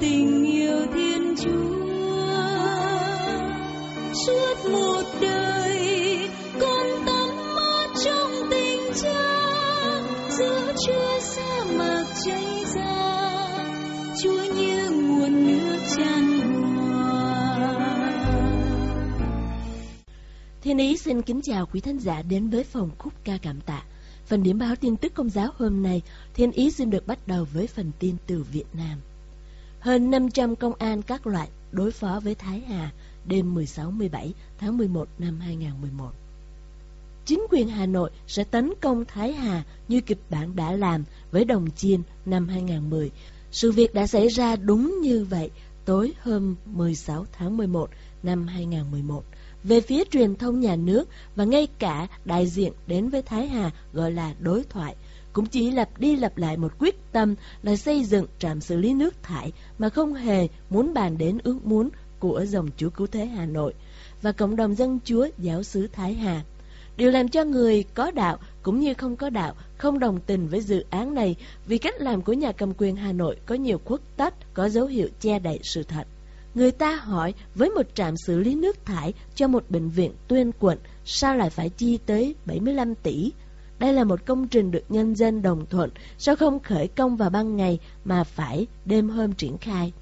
tình yêu thiên chúa suốt một đời con tắm mát trong tình cha giữa chúa sa mạc cháy ra chúa như nguồn nước tràn Thiên Ý xin kính chào quý thính giả đến với phòng khúc ca cảm tạ. Phần điểm báo tin tức công giáo hôm nay, Thiên Ý xin được bắt đầu với phần tin từ Việt Nam. Hơn 500 công an các loại đối phó với Thái Hà đêm 16-17 tháng 11 năm 2011. Chính quyền Hà Nội sẽ tấn công Thái Hà như kịch bản đã làm với Đồng Chiên năm 2010. Sự việc đã xảy ra đúng như vậy tối hôm 16 tháng 11 năm 2011 về phía truyền thông nhà nước và ngay cả đại diện đến với Thái Hà gọi là đối thoại cũng chỉ lặp đi lặp lại một quyết tâm là xây dựng trạm xử lý nước thải mà không hề muốn bàn đến ước muốn của dòng chúa cứu thế Hà Nội và cộng đồng dân chúa giáo xứ Thái Hà. Điều làm cho người có đạo cũng như không có đạo không đồng tình với dự án này vì cách làm của nhà cầm quyền Hà Nội có nhiều khuất tất, có dấu hiệu che đậy sự thật. Người ta hỏi với một trạm xử lý nước thải cho một bệnh viện tuyên quận sao lại phải chi tới 75 tỷ? Đây là một công trình được nhân dân đồng thuận, sao không khởi công vào ban ngày mà phải đêm hôm triển khai?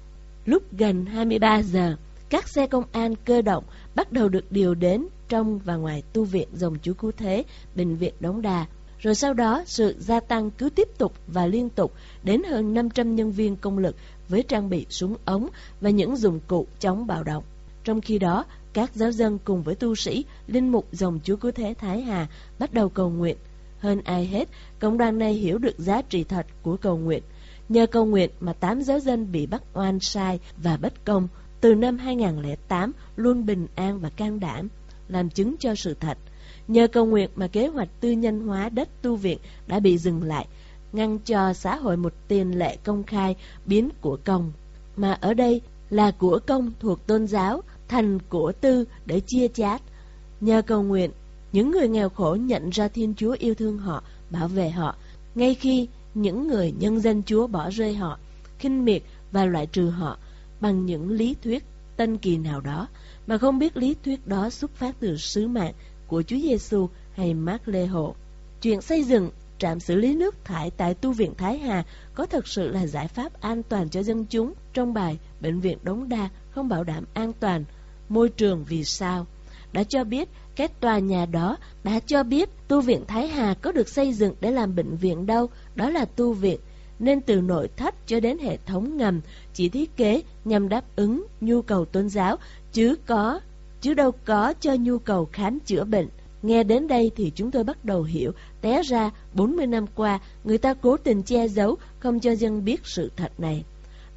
Lúc gần 23 giờ, các xe công an cơ động bắt đầu được điều đến trong và ngoài tu viện dòng chú cứu thế, bệnh viện Đống đà. Rồi sau đó, sự gia tăng cứ tiếp tục và liên tục đến hơn 500 nhân viên công lực với trang bị súng ống và những dụng cụ chống bạo động. Trong khi đó, các giáo dân cùng với tu sĩ, linh mục dòng Chúa Cứu Thế Thái Hà bắt đầu cầu nguyện. Hơn ai hết, cộng đoàn này hiểu được giá trị thật của cầu nguyện. Nhờ cầu nguyện mà tám giáo dân bị bắt oan sai và bất công từ năm 2008 luôn bình an và can đảm, làm chứng cho sự thật. Nhờ cầu nguyện mà kế hoạch tư nhân hóa đất tu viện đã bị dừng lại, ngăn cho xã hội một tiền lệ công khai biến của công. Mà ở đây là của công thuộc tôn giáo, thành của tư để chia chác. Nhờ cầu nguyện, những người nghèo khổ nhận ra Thiên Chúa yêu thương họ, bảo vệ họ, ngay khi những người nhân dân Chúa bỏ rơi họ, khinh miệt và loại trừ họ bằng những lý thuyết tân kỳ nào đó, mà không biết lý thuyết đó xuất phát từ sứ mạng của Chúa Giêsu hay Mác Lê Hộ. Chuyện xây dựng trạm xử lý nước thải tại tu viện Thái Hà có thật sự là giải pháp an toàn cho dân chúng trong bài Bệnh viện Đống Đa không bảo đảm an toàn môi trường vì sao đã cho biết các tòa nhà đó đã cho biết tu viện Thái Hà có được xây dựng để làm bệnh viện đâu đó là tu viện nên từ nội thất cho đến hệ thống ngầm chỉ thiết kế nhằm đáp ứng nhu cầu tôn giáo chứ có chứ đâu có cho nhu cầu khám chữa bệnh Nghe đến đây thì chúng tôi bắt đầu hiểu, té ra 40 năm qua người ta cố tình che giấu, không cho dân biết sự thật này.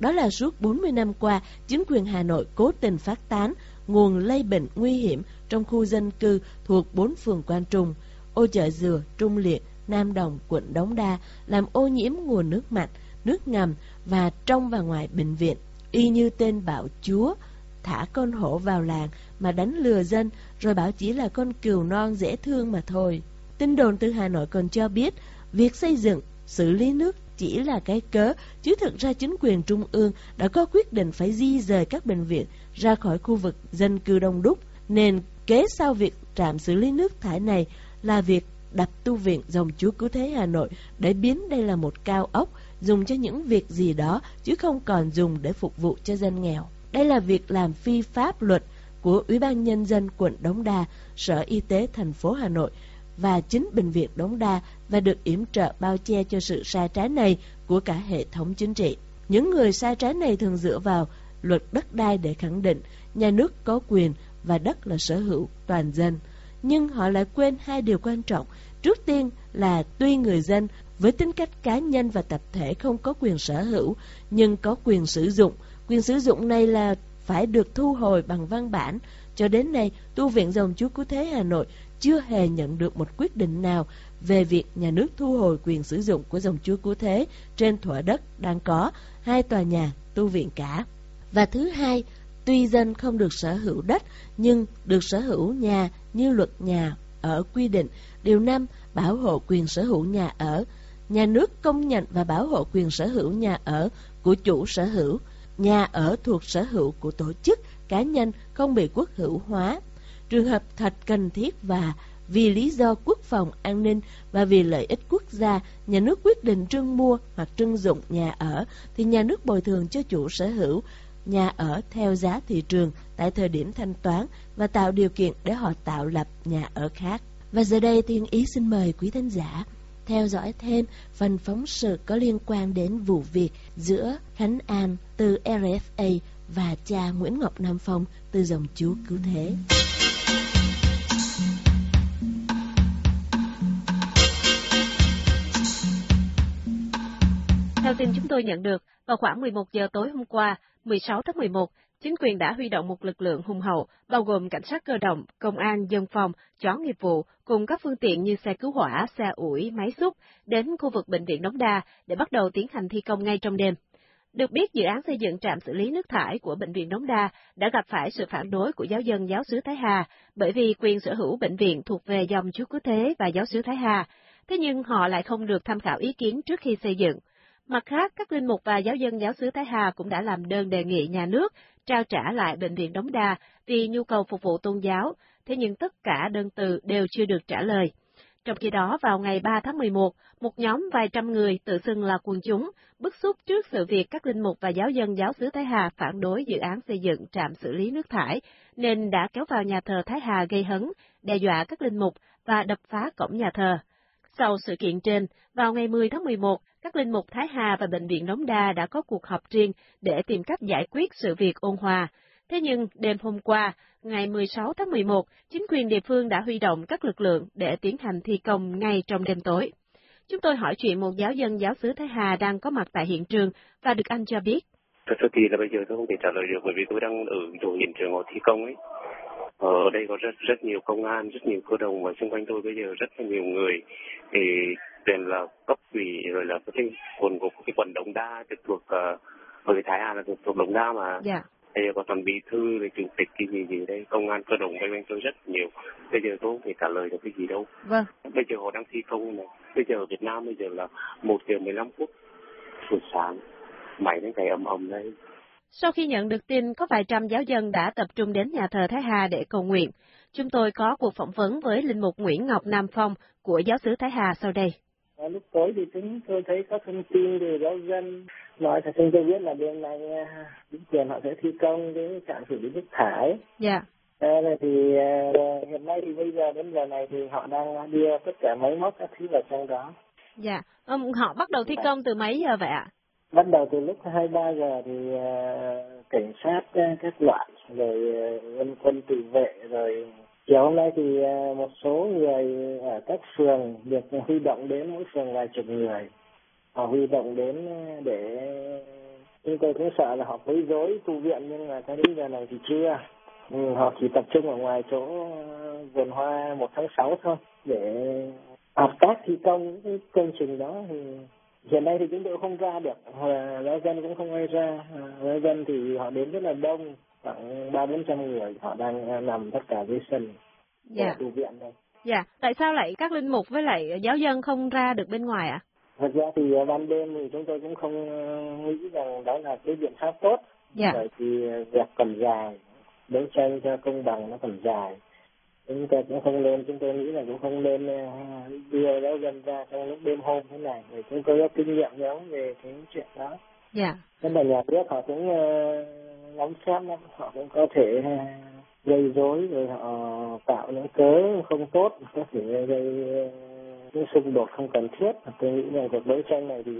Đó là suốt 40 năm qua, chính quyền Hà Nội cố tình phát tán nguồn lây bệnh nguy hiểm trong khu dân cư thuộc bốn phường Quan Trung, ô chợ Dừa, Trung Liệt, Nam Đồng, quận Đống Đa, làm ô nhiễm nguồn nước mạch, nước ngầm và trong và ngoài bệnh viện, y như tên bạo chúa, thả con hổ vào làng mà đánh lừa dân, rồi bảo chỉ là con cừu non dễ thương mà thôi. Tin đồn từ Hà Nội còn cho biết, việc xây dựng, xử lý nước chỉ là cái cớ, chứ thực ra chính quyền trung ương đã có quyết định phải di rời các bệnh viện ra khỏi khu vực dân cư đông đúc, nên kế sau việc trạm xử lý nước thải này là việc đập tu viện dòng chúa cứu thế Hà Nội để biến đây là một cao ốc dùng cho những việc gì đó chứ không còn dùng để phục vụ cho dân nghèo. Đây là việc làm phi pháp luật của Ủy ban Nhân dân quận Đống Đa, Sở Y tế thành phố Hà Nội và chính Bệnh viện Đống Đa và được yểm trợ bao che cho sự sai trái này của cả hệ thống chính trị. Những người sai trái này thường dựa vào luật đất đai để khẳng định nhà nước có quyền và đất là sở hữu toàn dân. nhưng họ lại quên hai điều quan trọng. Trước tiên là tuy người dân với tính cách cá nhân và tập thể không có quyền sở hữu, nhưng có quyền sử dụng. Quyền sử dụng này là phải được thu hồi bằng văn bản. Cho đến nay, Tu viện Dòng Chúa Cứu Thế Hà Nội chưa hề nhận được một quyết định nào về việc nhà nước thu hồi quyền sử dụng của dòng chúa cứu thế trên thửa đất đang có hai tòa nhà tu viện cả. Và thứ hai, tuy dân không được sở hữu đất nhưng được sở hữu nhà như luật nhà ở quy định. Điều năm bảo hộ quyền sở hữu nhà ở. Nhà nước công nhận và bảo hộ quyền sở hữu nhà ở của chủ sở hữu. Nhà ở thuộc sở hữu của tổ chức, cá nhân không bị quốc hữu hóa. Trường hợp thật cần thiết và vì lý do quốc phòng an ninh và vì lợi ích quốc gia, nhà nước quyết định trưng mua hoặc trưng dụng nhà ở, thì nhà nước bồi thường cho chủ sở hữu nhà ở theo giá thị trường tại thời điểm thanh toán và tạo điều kiện để họ tạo lập nhà ở khác. Và giờ đây Thiên Ý xin mời quý thính giả theo dõi thêm phần phóng sự có liên quan đến vụ việc giữa Khánh An từ RFA và cha Nguyễn Ngọc Nam Phong từ dòng chú Cứu Thế. Theo tin chúng tôi nhận được, vào khoảng 11 giờ tối hôm qua, 16 tháng 11, chính quyền đã huy động một lực lượng hùng hậu, bao gồm cảnh sát cơ động, công an, dân phòng, chó nghiệp vụ, cùng các phương tiện như xe cứu hỏa, xe ủi, máy xúc, đến khu vực bệnh viện Đống Đa để bắt đầu tiến hành thi công ngay trong đêm. Được biết, dự án xây dựng trạm xử lý nước thải của Bệnh viện Đống Đa đã gặp phải sự phản đối của giáo dân giáo sứ Thái Hà, bởi vì quyền sở hữu bệnh viện thuộc về dòng chú Cứu Thế và giáo sứ Thái Hà. Thế nhưng họ lại không được tham khảo ý kiến trước khi xây dựng. Mặt khác, các linh mục và giáo dân giáo xứ Thái Hà cũng đã làm đơn đề nghị nhà nước trao trả lại bệnh viện Đống Đa vì nhu cầu phục vụ tôn giáo, thế nhưng tất cả đơn từ đều chưa được trả lời. Trong khi đó, vào ngày 3 tháng 11, một nhóm vài trăm người tự xưng là quần chúng, bức xúc trước sự việc các linh mục và giáo dân giáo xứ Thái Hà phản đối dự án xây dựng trạm xử lý nước thải, nên đã kéo vào nhà thờ Thái Hà gây hấn, đe dọa các linh mục và đập phá cổng nhà thờ. Sau sự kiện trên, vào ngày 10 tháng 11, các linh mục Thái Hà và Bệnh viện Đống Đa đã có cuộc họp riêng để tìm cách giải quyết sự việc ôn hòa. Thế nhưng, đêm hôm qua, ngày 16 tháng 11, chính quyền địa phương đã huy động các lực lượng để tiến hành thi công ngay trong đêm tối. Chúng tôi hỏi chuyện một giáo dân giáo xứ Thái Hà đang có mặt tại hiện trường và được anh cho biết. Thật sự thì là bây giờ tôi không thể trả lời được bởi vì tôi đang ở chỗ hiện trường họ thi công ấy. Ở đây có rất rất nhiều công an, rất nhiều cơ đồng và xung quanh tôi bây giờ rất là nhiều người. Thì tiền là cấp ủy rồi là cái quần của cái quần Đồng Đa trực thuộc uh, ở Thái Hà là thuộc, thuộc Đồng Đa mà. Dạ. Đây có toàn bí thư rồi chủ tịch cái gì gì đây công an cơ động quanh quanh tôi rất nhiều. Bây giờ tôi không thể trả lời được cái gì đâu. Vâng. Bây giờ họ đang thi công này bây giờ ở Việt Nam bây giờ là một giờ mười lăm phút buổi sáng. Máy đến cái ầm ầm đây sau khi nhận được tin có vài trăm giáo dân đã tập trung đến nhà thờ Thái Hà để cầu nguyện, chúng tôi có cuộc phỏng vấn với Linh Mục Nguyễn Ngọc Nam Phong của giáo sứ Thái Hà sau đây. À, lúc tối thì chúng tôi thấy có thông tin từ giáo dân nói thật chúng tôi biết là bên này chính quyền họ sẽ thi công cái trạm xử lý nước thải. Dạ. À, thì à, hiện nay thì bây giờ đến giờ này thì họ đang đưa tất cả máy móc các thứ vào trong đó. Dạ. Um, họ bắt đầu thi công từ mấy giờ vậy ạ? Bắt đầu từ lúc 23 giờ thì uh, cảnh sát uh, các loại rồi ờ, uh, quân quân tự vệ rồi chiều hôm nay thì uh, một số người ở các phường được huy động đến mỗi phường vài chục người. Họ huy động đến để chúng tôi cũng sợ là họ quấy rối tu viện nhưng mà cho đến giờ này thì chưa. Ừ, họ chỉ tập trung ở ngoài chỗ vườn hoa một tháng sáu thôi để hợp tác thi công cái công trình đó thì hiện nay thì chúng tôi không ra được giáo dân cũng không ai ra giáo dân thì họ đến rất là đông khoảng ba bốn trăm người họ đang à, nằm tất cả dưới sân dạ. tu viện đây dạ tại sao lại các linh mục với lại giáo dân không ra được bên ngoài ạ à? thật ra thì à, ban đêm thì chúng tôi cũng không à, nghĩ rằng đó là cái biện pháp tốt dạ. bởi vì việc còn dài đấu tranh cho công bằng nó còn dài chúng ta cũng không nên chúng tôi nghĩ là cũng không nên uh, đưa giáo dân ra trong lúc đêm hôm thế này để chúng tôi có kinh nghiệm giống về cái chuyện đó. Dạ. Nên là nhà nước họ cũng ngắm xét lắm họ cũng có thể uh, gây rối rồi họ tạo những cớ không tốt có thể gây những xung đột không cần thiết. Tôi nghĩ là cuộc đấu tranh này thì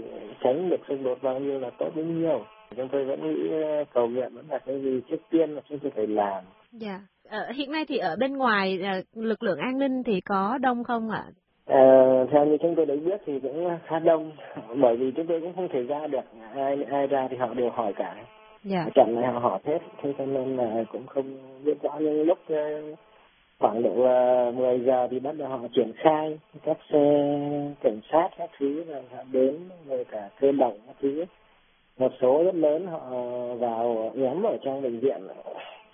tránh được xung đột bao nhiêu là tốt bấy nhiêu. Chúng tôi vẫn nghĩ cầu nguyện vẫn là cái gì trước tiên là chúng tôi phải làm. Dạ Ờ, hiện nay thì ở bên ngoài ờ, lực lượng an ninh thì có đông không ạ? À, theo như chúng tôi được biết thì cũng khá đông bởi vì chúng tôi cũng không thể ra được ai ai ra thì họ đều hỏi cả Dạ. trận này họ hỏi hết thế cho nên là cũng không biết rõ nhưng lúc khoảng độ ờ, 10 giờ thì bắt đầu họ triển khai các xe cảnh sát các thứ rồi họ đến rồi cả cơ động các thứ một số rất lớn họ vào nhắm ở trong bệnh viện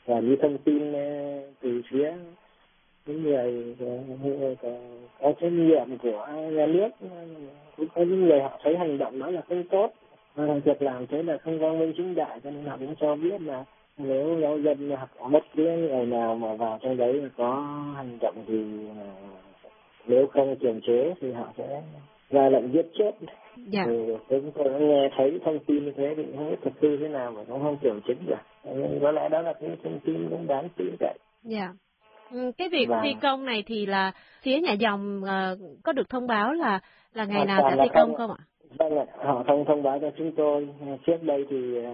và như thông tin ờ, từ phía những người ờ, người có, có trách nhiệm của nhà nước cũng có những người họ thấy hành động đó là không tốt. Việc làm thế là không quang minh chính đại cho nên họ cũng cho biết là nếu giáo dân hoặc bất cứ người nào mà vào trong đấy mà có hành động thì ờ, nếu không kiềm chế thì họ sẽ ra lệnh giết chết. Dạ. thì chúng tôi nghe thấy thông tin như thế thì không biết thực hư thế nào mà cũng không kiểm chứng được nhưng có lẽ đó là cái thông tin cũng đáng tin cậy Dạ. Ừ, Cái việc Và- thi công này thì là phía nhà dòng ờ, có được thông báo là là ngày Hoàn nào sẽ thi công không. không ạ? vâng ạ họ không thông báo cho chúng tôi trước đây thì ờ,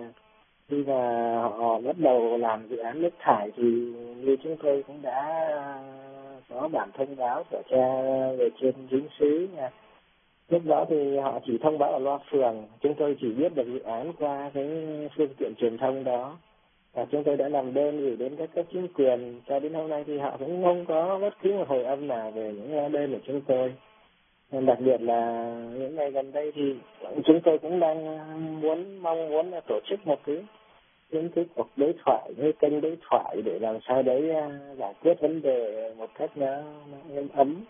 khi mà họ bắt đầu làm dự án nước thải thì như chúng tôi cũng đã có bản thông báo của cha về trên dính sứ nha lúc đó thì họ chỉ thông báo ở loa phường chúng tôi chỉ biết được dự án qua cái phương tiện truyền thông đó và chúng tôi đã làm đơn gửi đến các cấp chính quyền. Cho đến hôm nay thì họ cũng không có bất cứ một hồi âm nào về những ờ, đơn của chúng tôi. Nên đặc biệt là những ngày gần đây thì chúng tôi cũng đang muốn mong muốn là tổ chức một cái những cái cuộc đối thoại những kênh đối thoại để làm sao đấy ờ, giải quyết vấn đề một cách nó, nó êm ấm.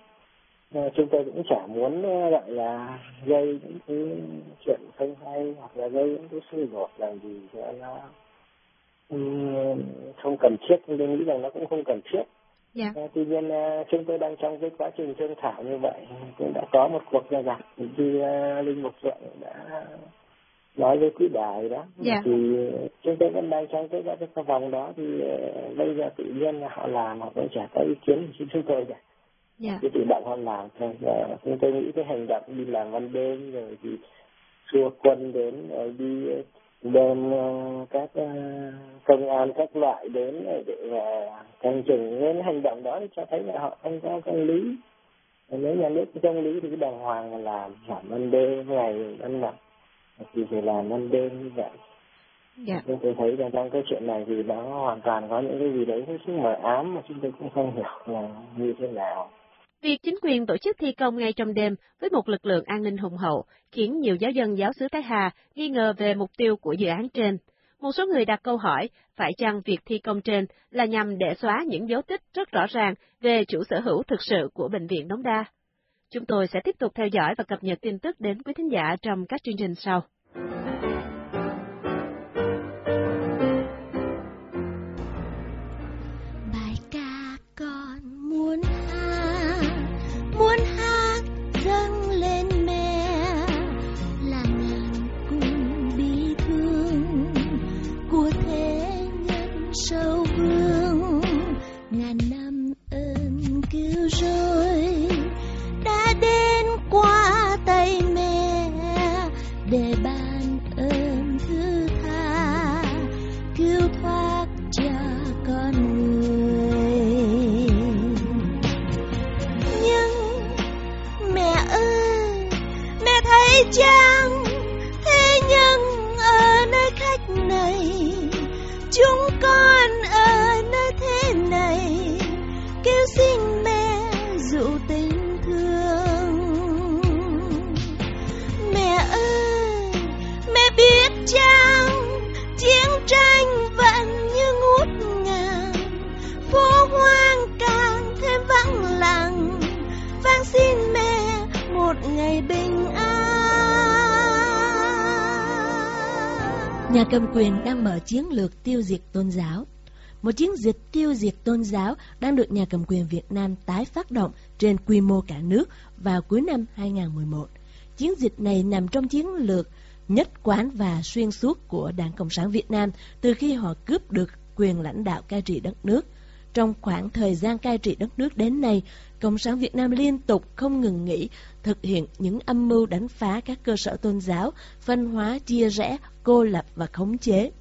Ờ, chúng tôi cũng chả muốn gọi là gây những cái chuyện không hay hoặc là gây những cái xung đột làm gì cho nó không cần thiết nhưng tôi nghĩ rằng nó cũng không cần thiết Dạ. Ờ, tuy nhiên ờ, chúng tôi đang trong cái quá trình thương thảo như vậy cũng đã có một cuộc ra gặp thì ờ, linh mục phượng đã nói với quý đài đó Dạ. thì chúng tôi vẫn đang trong cái cái, cái vòng đó thì bây giờ tự nhiên là họ làm họ cũng chả có ý kiến gì chúng tôi cả Dạ. cái tự động họ làm thôi và chúng tôi nghĩ cái hành động đi làm ban đêm rồi thì xua quân đến rồi đi đem ờ, các ờ, công an các loại đến để ờ, canh chừng nên hành động đó thì cho thấy là họ không có công lý. Nếu nhà nước công lý thì cứ đàng hoàng mà làm làm ban đêm ngày ban mặt. Thì phải làm ban đêm như vậy. Dạ. chúng tôi thấy rằng trong cái chuyện này thì nó hoàn toàn có những cái gì đấy hết sức mờ ám mà chúng tôi cũng không hiểu là như thế nào Việc chính quyền tổ chức thi công ngay trong đêm với một lực lượng an ninh hùng hậu khiến nhiều giáo dân giáo xứ Thái Hà nghi ngờ về mục tiêu của dự án trên. Một số người đặt câu hỏi, phải chăng việc thi công trên là nhằm để xóa những dấu tích rất rõ ràng về chủ sở hữu thực sự của Bệnh viện Đống Đa? Chúng tôi sẽ tiếp tục theo dõi và cập nhật tin tức đến quý thính giả trong các chương trình sau. Này. Chúng con ở nơi thế này kêu xin Nhà cầm quyền đang mở chiến lược tiêu diệt tôn giáo. Một chiến dịch tiêu diệt tôn giáo đang được nhà cầm quyền Việt Nam tái phát động trên quy mô cả nước vào cuối năm 2011. Chiến dịch này nằm trong chiến lược nhất quán và xuyên suốt của Đảng Cộng sản Việt Nam từ khi họ cướp được quyền lãnh đạo cai trị đất nước. Trong khoảng thời gian cai trị đất nước đến nay, Cộng sản Việt Nam liên tục không ngừng nghỉ thực hiện những âm mưu đánh phá các cơ sở tôn giáo, phân hóa, chia rẽ, cô lập và khống chế.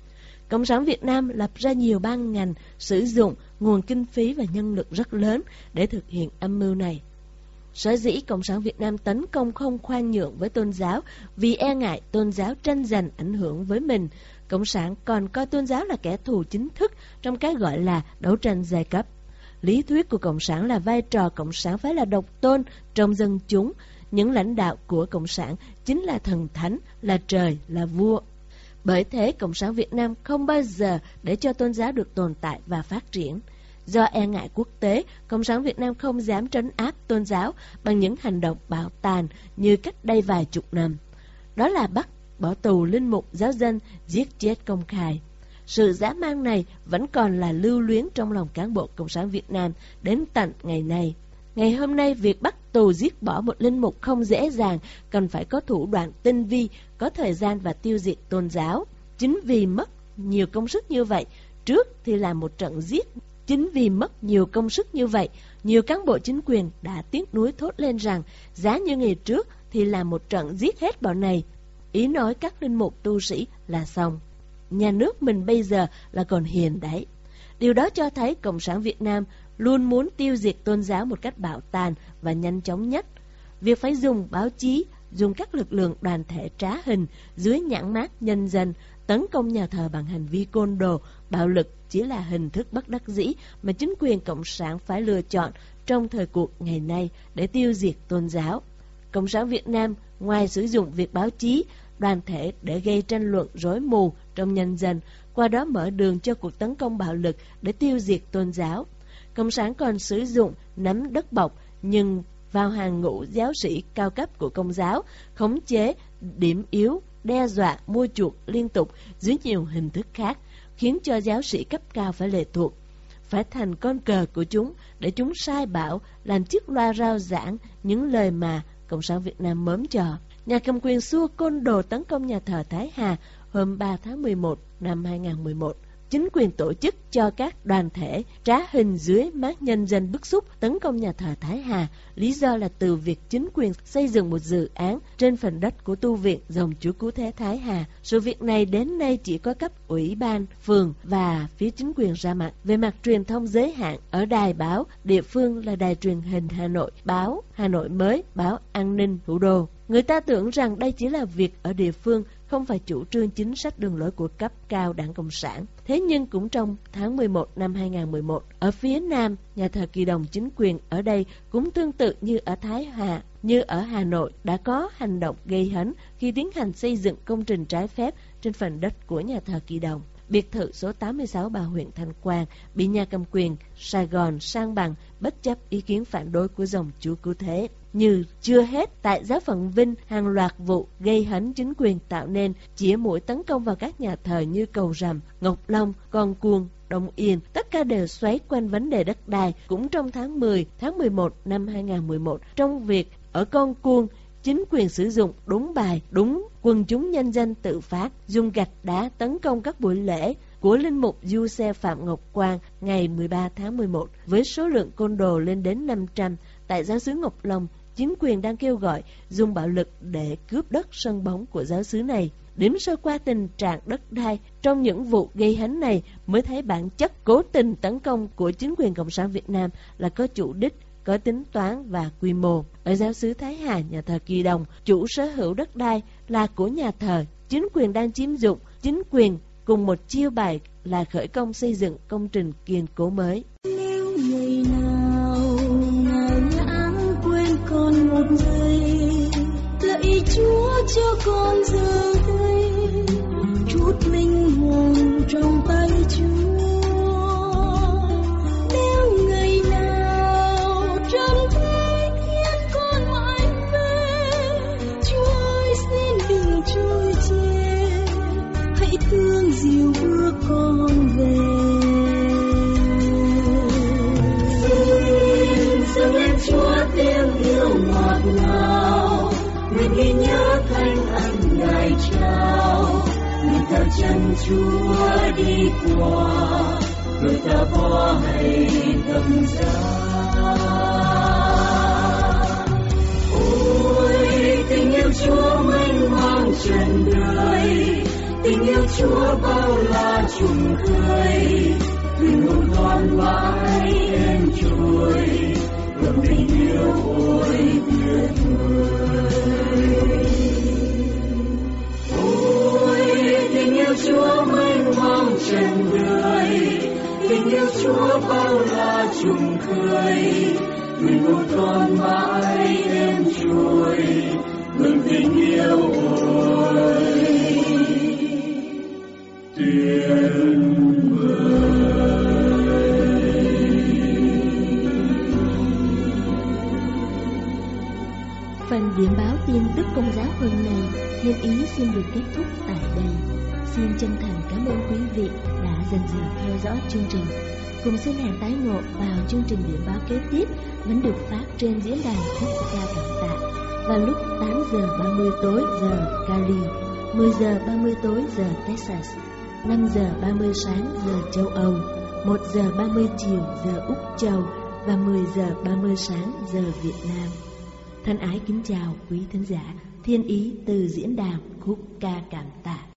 Cộng sản Việt Nam lập ra nhiều ban ngành sử dụng nguồn kinh phí và nhân lực rất lớn để thực hiện âm mưu này. Sở dĩ Cộng sản Việt Nam tấn công không khoan nhượng với tôn giáo vì e ngại tôn giáo tranh giành ảnh hưởng với mình. Cộng sản còn coi tôn giáo là kẻ thù chính thức trong cái gọi là đấu tranh giai cấp. Lý thuyết của Cộng sản là vai trò Cộng sản phải là độc tôn trong dân chúng. Những lãnh đạo của Cộng sản chính là thần thánh, là trời, là vua. Bởi thế, Cộng sản Việt Nam không bao giờ để cho tôn giáo được tồn tại và phát triển. Do e ngại quốc tế, Cộng sản Việt Nam không dám trấn áp tôn giáo bằng những hành động bạo tàn như cách đây vài chục năm. Đó là bắt bỏ tù linh mục giáo dân giết chết công khai. Sự dã man này vẫn còn là lưu luyến trong lòng cán bộ Cộng sản Việt Nam đến tận ngày nay. Ngày hôm nay, việc bắt tù giết bỏ một linh mục không dễ dàng, cần phải có thủ đoạn tinh vi, có thời gian và tiêu diệt tôn giáo. Chính vì mất nhiều công sức như vậy, trước thì là một trận giết Chính vì mất nhiều công sức như vậy, nhiều cán bộ chính quyền đã tiếc nuối thốt lên rằng giá như ngày trước thì là một trận giết hết bọn này. Ý nói các linh mục tu sĩ là xong. Nhà nước mình bây giờ là còn hiền đấy. Điều đó cho thấy Cộng sản Việt Nam luôn muốn tiêu diệt tôn giáo một cách bạo tàn và nhanh chóng nhất. Việc phải dùng báo chí, dùng các lực lượng đoàn thể trá hình dưới nhãn mát nhân dân tấn công nhà thờ bằng hành vi côn đồ, bạo lực chỉ là hình thức bất đắc dĩ mà chính quyền Cộng sản phải lựa chọn trong thời cuộc ngày nay để tiêu diệt tôn giáo. Cộng sản Việt Nam ngoài sử dụng việc báo chí, đoàn thể để gây tranh luận rối mù trong nhân dân, qua đó mở đường cho cuộc tấn công bạo lực để tiêu diệt tôn giáo. Cộng sản còn sử dụng nắm đất bọc nhưng vào hàng ngũ giáo sĩ cao cấp của công giáo, khống chế điểm yếu đe dọa, mua chuộc liên tục dưới nhiều hình thức khác, khiến cho giáo sĩ cấp cao phải lệ thuộc. Phải thành con cờ của chúng để chúng sai bảo, làm chiếc loa rao giảng những lời mà Cộng sản Việt Nam mớm chờ. Nhà cầm quyền xua côn đồ tấn công nhà thờ Thái Hà hôm 3 tháng 11 năm 2011 chính quyền tổ chức cho các đoàn thể trá hình dưới mát nhân dân bức xúc tấn công nhà thờ Thái Hà. Lý do là từ việc chính quyền xây dựng một dự án trên phần đất của tu viện dòng chúa cứu thế Thái Hà. Sự việc này đến nay chỉ có cấp ủy ban, phường và phía chính quyền ra mặt. Về mặt truyền thông giới hạn, ở đài báo, địa phương là đài truyền hình Hà Nội, báo Hà Nội mới, báo an ninh thủ đô. Người ta tưởng rằng đây chỉ là việc ở địa phương không phải chủ trương chính sách đường lối của cấp cao đảng Cộng sản. Thế nhưng cũng trong tháng 11 năm 2011, ở phía Nam, nhà thờ Kỳ Đồng chính quyền ở đây cũng tương tự như ở Thái Hà, như ở Hà Nội đã có hành động gây hấn khi tiến hành xây dựng công trình trái phép trên phần đất của nhà thờ Kỳ Đồng. Biệt thự số 86 bà huyện Thanh Quang bị nhà cầm quyền Sài Gòn sang bằng bất chấp ý kiến phản đối của dòng chúa cứu thế. Như chưa hết, tại giáo phận Vinh, hàng loạt vụ gây hấn chính quyền tạo nên chĩa mũi tấn công vào các nhà thờ như Cầu Rằm, Ngọc Long, Con Cuông, Đông Yên. Tất cả đều xoáy quanh vấn đề đất đai. Cũng trong tháng 10, tháng 11 năm 2011, trong việc ở Con Cuông, chính quyền sử dụng đúng bài, đúng quần chúng nhân dân tự phát, dùng gạch đá tấn công các buổi lễ của Linh mục Du Xe Phạm Ngọc Quang ngày 13 tháng 11 với số lượng côn đồ lên đến 500 tại giáo xứ Ngọc Long chính quyền đang kêu gọi dùng bạo lực để cướp đất sân bóng của giáo xứ này. Điểm sơ qua tình trạng đất đai trong những vụ gây hấn này mới thấy bản chất cố tình tấn công của chính quyền Cộng sản Việt Nam là có chủ đích, có tính toán và quy mô. Ở giáo xứ Thái Hà, nhà thờ Kỳ Đồng, chủ sở hữu đất đai là của nhà thờ, chính quyền đang chiếm dụng, chính quyền cùng một chiêu bài là khởi công xây dựng công trình kiên cố mới. Nếu người nào một giây, lạy Chúa cho con giờ đây chút linh hồn trong tay Chúa. Chân Chúa đi qua, người ta có hay tâm giá. Ôi tình yêu Chúa mênh mang trần đời tình yêu Chúa bao la trùng khơi thuyền hồn con mãi em trôi lòng tình yêu ôi tuyệt vời yêu Chúa mênh mang trên đời. Tình yêu Chúa bao la trùng khơi. Thuyền hồn con mãi đêm trôi. Ngập tình yêu ôi Phần điểm báo tin tức công giáo hôm nay, Thiên Ý xin được kết thúc tại đây. Xin chân thành cảm ơn quý vị đã dần dần theo dõi chương trình. Cùng xin hẹn tái ngộ vào chương trình điểm báo kế tiếp vẫn được phát trên diễn đàn khúc ca cảm tạ vào lúc 8 giờ 30 tối giờ Cali, 10 giờ 30 tối giờ Texas, 5 giờ 30 sáng giờ châu Âu, 1 giờ 30 chiều giờ Úc Châu và 10 giờ 30 sáng giờ Việt Nam. Thân ái kính chào quý thính giả, thiên ý từ diễn đàn khúc ca cảm tạ.